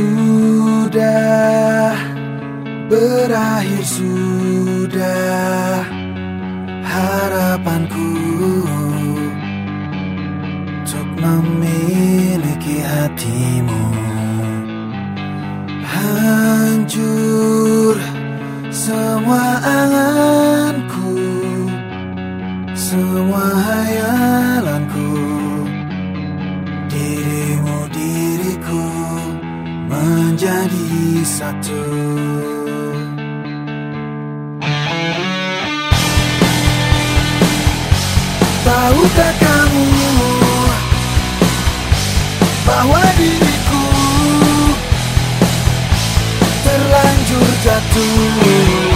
Sudah berakhir sudah harapanku Untuk memiliki hatimu. Hancur semua anganku menjadi satu. Tahukah kamu bahwa diriku terlanjur jatuh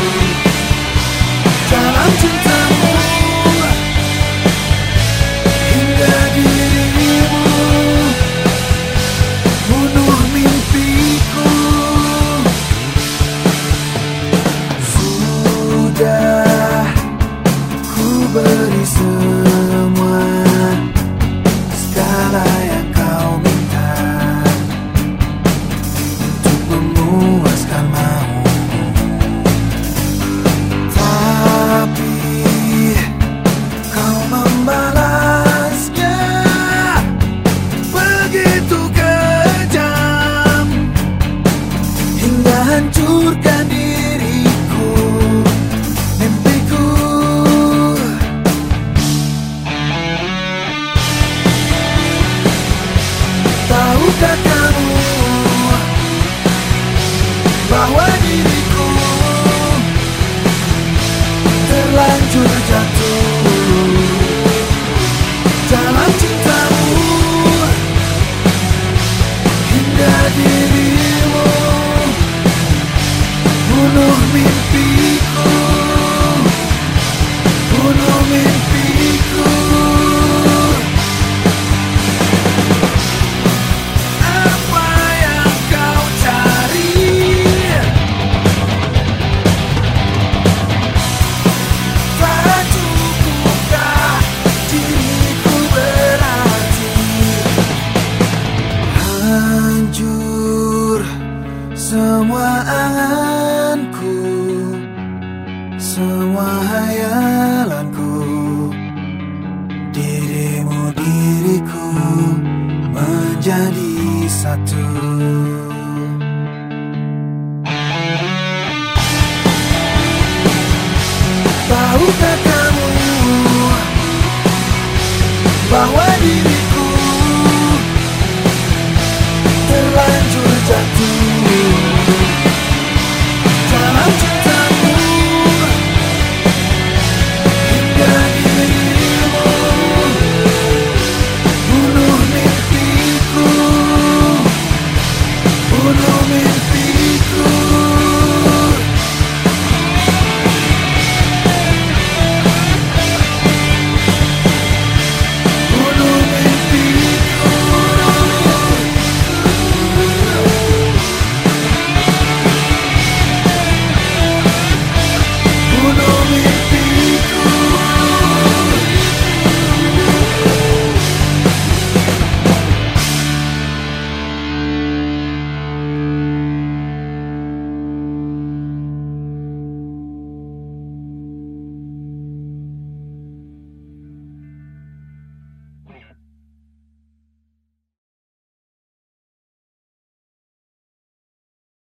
kamu bahwa diriku terlanjur jatuh. Dalam cintamu hingga dirimu bunuh mimpiku